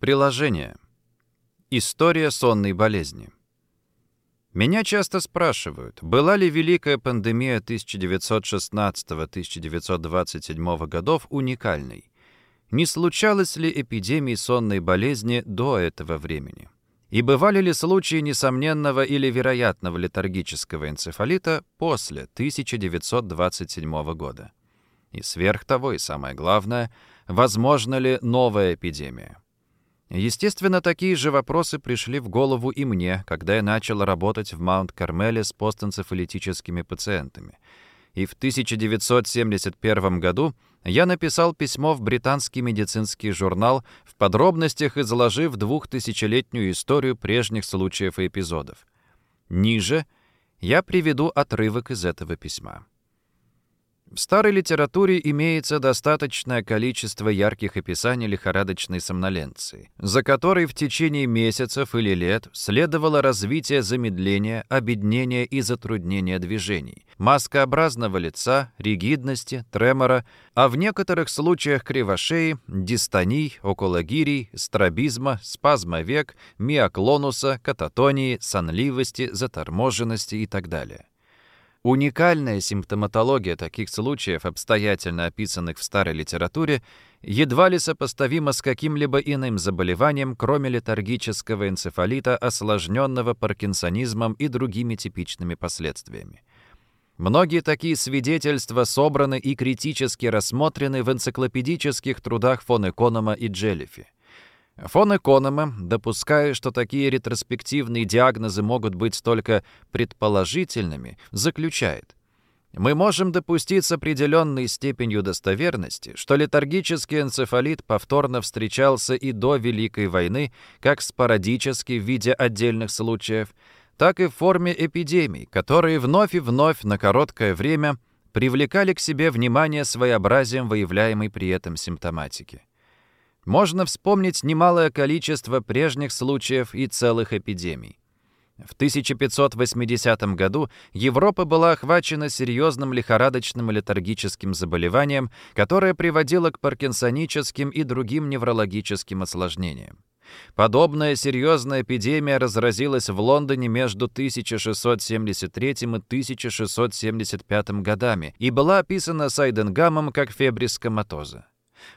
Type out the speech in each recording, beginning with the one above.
Приложение. История сонной болезни. Меня часто спрашивают, была ли Великая пандемия 1916-1927 годов уникальной? Не случалось ли эпидемии сонной болезни до этого времени? И бывали ли случаи несомненного или вероятного летаргического энцефалита после 1927 года? И сверх того, и самое главное, возможно ли новая эпидемия? Естественно, такие же вопросы пришли в голову и мне, когда я начал работать в Маунт-Кармеле с постэнцефалитическими пациентами. И в 1971 году я написал письмо в британский медицинский журнал, в подробностях изложив двухтысячелетнюю историю прежних случаев и эпизодов. Ниже я приведу отрывок из этого письма. В старой литературе имеется достаточное количество ярких описаний лихорадочной сомноленции, за которой в течение месяцев или лет следовало развитие замедления, обеднения и затруднения движений, маскообразного лица, ригидности, тремора, а в некоторых случаях кривошеи, дистоний, окологирий, стробизма, спазма век, миоклонуса, кататонии, сонливости, заторможенности и так далее. Уникальная симптоматология таких случаев, обстоятельно описанных в старой литературе, едва ли сопоставима с каким-либо иным заболеванием, кроме летаргического энцефалита, осложненного паркинсонизмом и другими типичными последствиями. Многие такие свидетельства собраны и критически рассмотрены в энциклопедических трудах фон Эконома и Джеллифи. Фон Эконома, допуская, что такие ретроспективные диагнозы могут быть только предположительными, заключает, мы можем допустить с определенной степенью достоверности, что летаргический энцефалит повторно встречался и до Великой войны, как спорадически в виде отдельных случаев, так и в форме эпидемий, которые вновь и вновь на короткое время привлекали к себе внимание своеобразием выявляемой при этом симптоматики. Можно вспомнить немалое количество прежних случаев и целых эпидемий. В 1580 году Европа была охвачена серьезным лихорадочным летаргическим заболеванием, которое приводило к паркинсоническим и другим неврологическим осложнениям. Подобная серьезная эпидемия разразилась в Лондоне между 1673 и 1675 годами и была описана Сайденгамом как фебрис коматоза.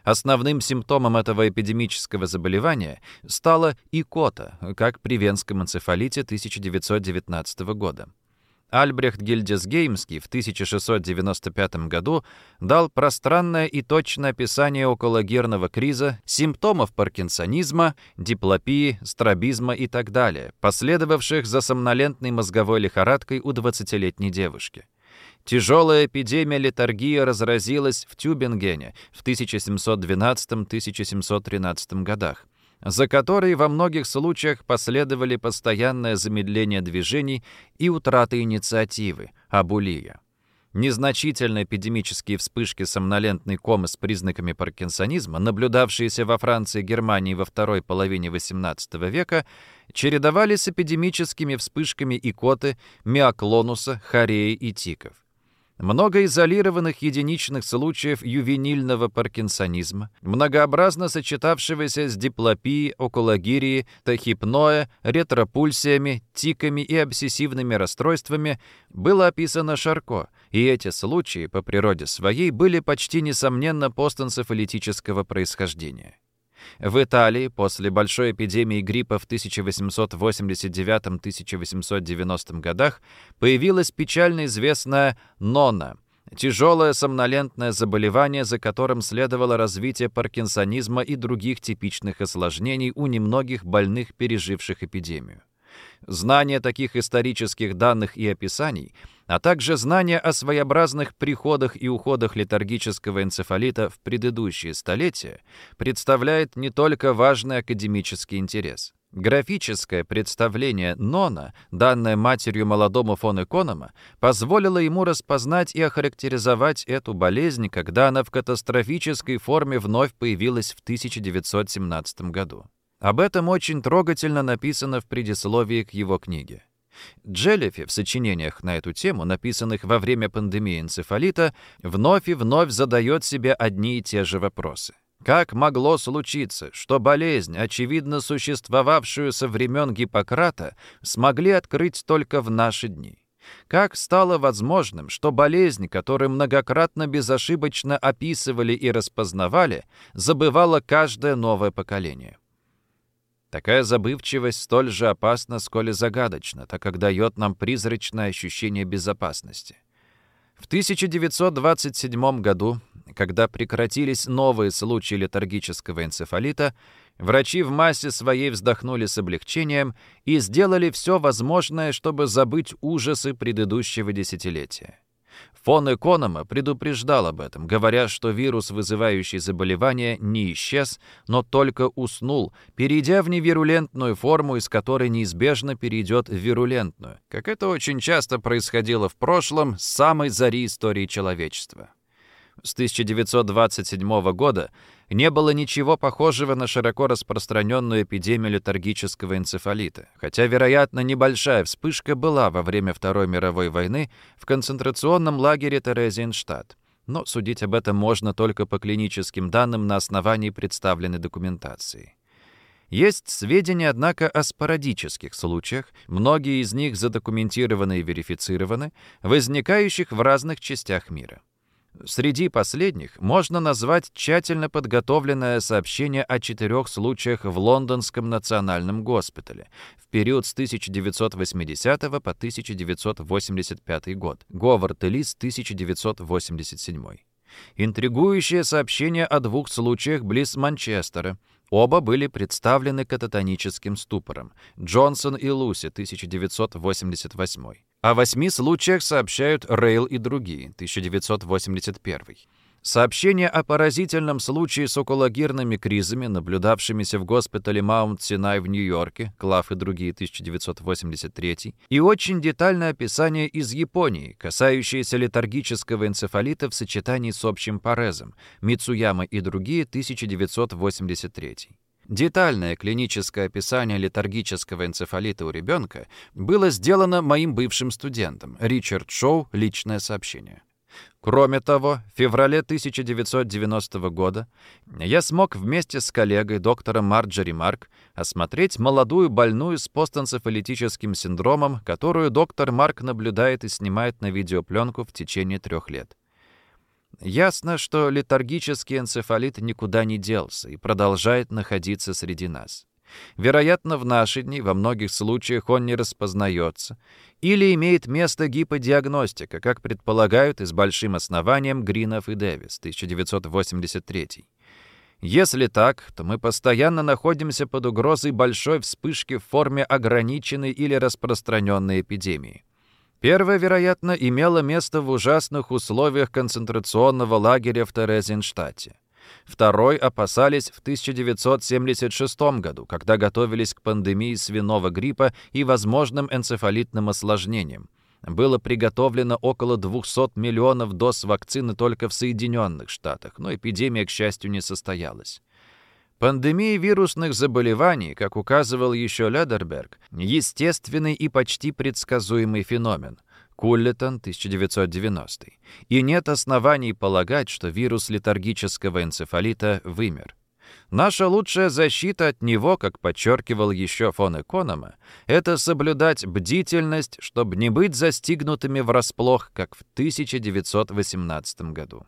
Основным симптомом этого эпидемического заболевания стала икота, как при венском энцефалите 1919 года. Альбрехт Гильдесгеймский в 1695 году дал пространное и точное описание окологерного криза, симптомов паркинсонизма, диплопии, стробизма и так далее, последовавших за сомнолентной мозговой лихорадкой у 20-летней девушки. Тяжелая эпидемия летаргии разразилась в Тюбингене в 1712-1713 годах, за которой во многих случаях последовали постоянное замедление движений и утрата инициативы, абулия. Незначительные эпидемические вспышки сомнолентной комы с признаками паркинсонизма, наблюдавшиеся во Франции и Германии во второй половине XVIII века, чередовались с эпидемическими вспышками икоты, миоклонуса, хореи и тиков. Много изолированных единичных случаев ювенильного паркинсонизма, многообразно сочетавшегося с диплопией, окологирией, тахипноэ, ретропульсиями, тиками и обсессивными расстройствами, было описано Шарко, и эти случаи по природе своей были почти несомненно постэнцефалитического происхождения. В Италии после большой эпидемии гриппа в 1889-1890 годах появилась печально известная нона – тяжелое сомнолентное заболевание, за которым следовало развитие паркинсонизма и других типичных осложнений у немногих больных, переживших эпидемию. Знание таких исторических данных и описаний, а также знание о своеобразных приходах и уходах летаргического энцефалита в предыдущие столетия представляет не только важный академический интерес. Графическое представление Нона, данное матерью молодому фон Эконома, позволило ему распознать и охарактеризовать эту болезнь, когда она в катастрофической форме вновь появилась в 1917 году. Об этом очень трогательно написано в предисловии к его книге. Джеллифи в сочинениях на эту тему, написанных во время пандемии энцефалита, вновь и вновь задает себе одни и те же вопросы. Как могло случиться, что болезнь, очевидно существовавшую со времен Гиппократа, смогли открыть только в наши дни? Как стало возможным, что болезнь, которую многократно безошибочно описывали и распознавали, забывала каждое новое поколение? Такая забывчивость столь же опасна, сколь и загадочна, так как дает нам призрачное ощущение безопасности. В 1927 году, когда прекратились новые случаи летаргического энцефалита, Врачи в массе своей вздохнули с облегчением и сделали все возможное, чтобы забыть ужасы предыдущего десятилетия. Фон Эконома предупреждал об этом, говоря, что вирус, вызывающий заболевание, не исчез, но только уснул, перейдя в невирулентную форму, из которой неизбежно перейдет в вирулентную, как это очень часто происходило в прошлом с самой зари истории человечества. С 1927 года не было ничего похожего на широко распространенную эпидемию летаргического энцефалита, хотя, вероятно, небольшая вспышка была во время Второй мировой войны в концентрационном лагере Терезинштадт. Но судить об этом можно только по клиническим данным на основании представленной документации. Есть сведения, однако, о спорадических случаях, многие из них задокументированы и верифицированы, возникающих в разных частях мира. Среди последних можно назвать тщательно подготовленное сообщение о четырех случаях в Лондонском национальном госпитале в период с 1980 по 1985 год. Говард и Лис, 1987. Интригующее сообщение о двух случаях близ Манчестера. Оба были представлены кататоническим ступором. Джонсон и Луси, 1988. О восьми случаях сообщают Рейл и другие, 1981. Сообщение о поразительном случае с окологирными кризами, наблюдавшимися в госпитале Маунт-Синай в Нью-Йорке, Клав и другие, 1983, и очень детальное описание из Японии, касающееся летаргического энцефалита в сочетании с общим парезом, Мицуяма и другие, 1983. Детальное клиническое описание летаргического энцефалита у ребенка было сделано моим бывшим студентом, Ричард Шоу, личное сообщение. Кроме того, в феврале 1990 года я смог вместе с коллегой, доктором Марджери Марк, осмотреть молодую больную с постэнцефалитическим синдромом, которую доктор Марк наблюдает и снимает на видеопленку в течение трех лет. Ясно, что летаргический энцефалит никуда не делся и продолжает находиться среди нас. Вероятно, в наши дни во многих случаях он не распознается или имеет место гиподиагностика, как предполагают и с большим основанием Гринов и Дэвис, 1983. Если так, то мы постоянно находимся под угрозой большой вспышки в форме ограниченной или распространенной эпидемии. Первое, вероятно, имело место в ужасных условиях концентрационного лагеря в Терезинштадте. Второй опасались в 1976 году, когда готовились к пандемии свиного гриппа и возможным энцефалитным осложнениям. Было приготовлено около 200 миллионов доз вакцины только в Соединенных Штатах, но эпидемия, к счастью, не состоялась. Пандемия вирусных заболеваний, как указывал еще Ледерберг, естественный и почти предсказуемый феномен. Куллетон, 1990. И нет оснований полагать, что вирус летаргического энцефалита вымер. Наша лучшая защита от него, как подчеркивал еще фон Эконома, это соблюдать бдительность, чтобы не быть застигнутыми врасплох, как в 1918 году.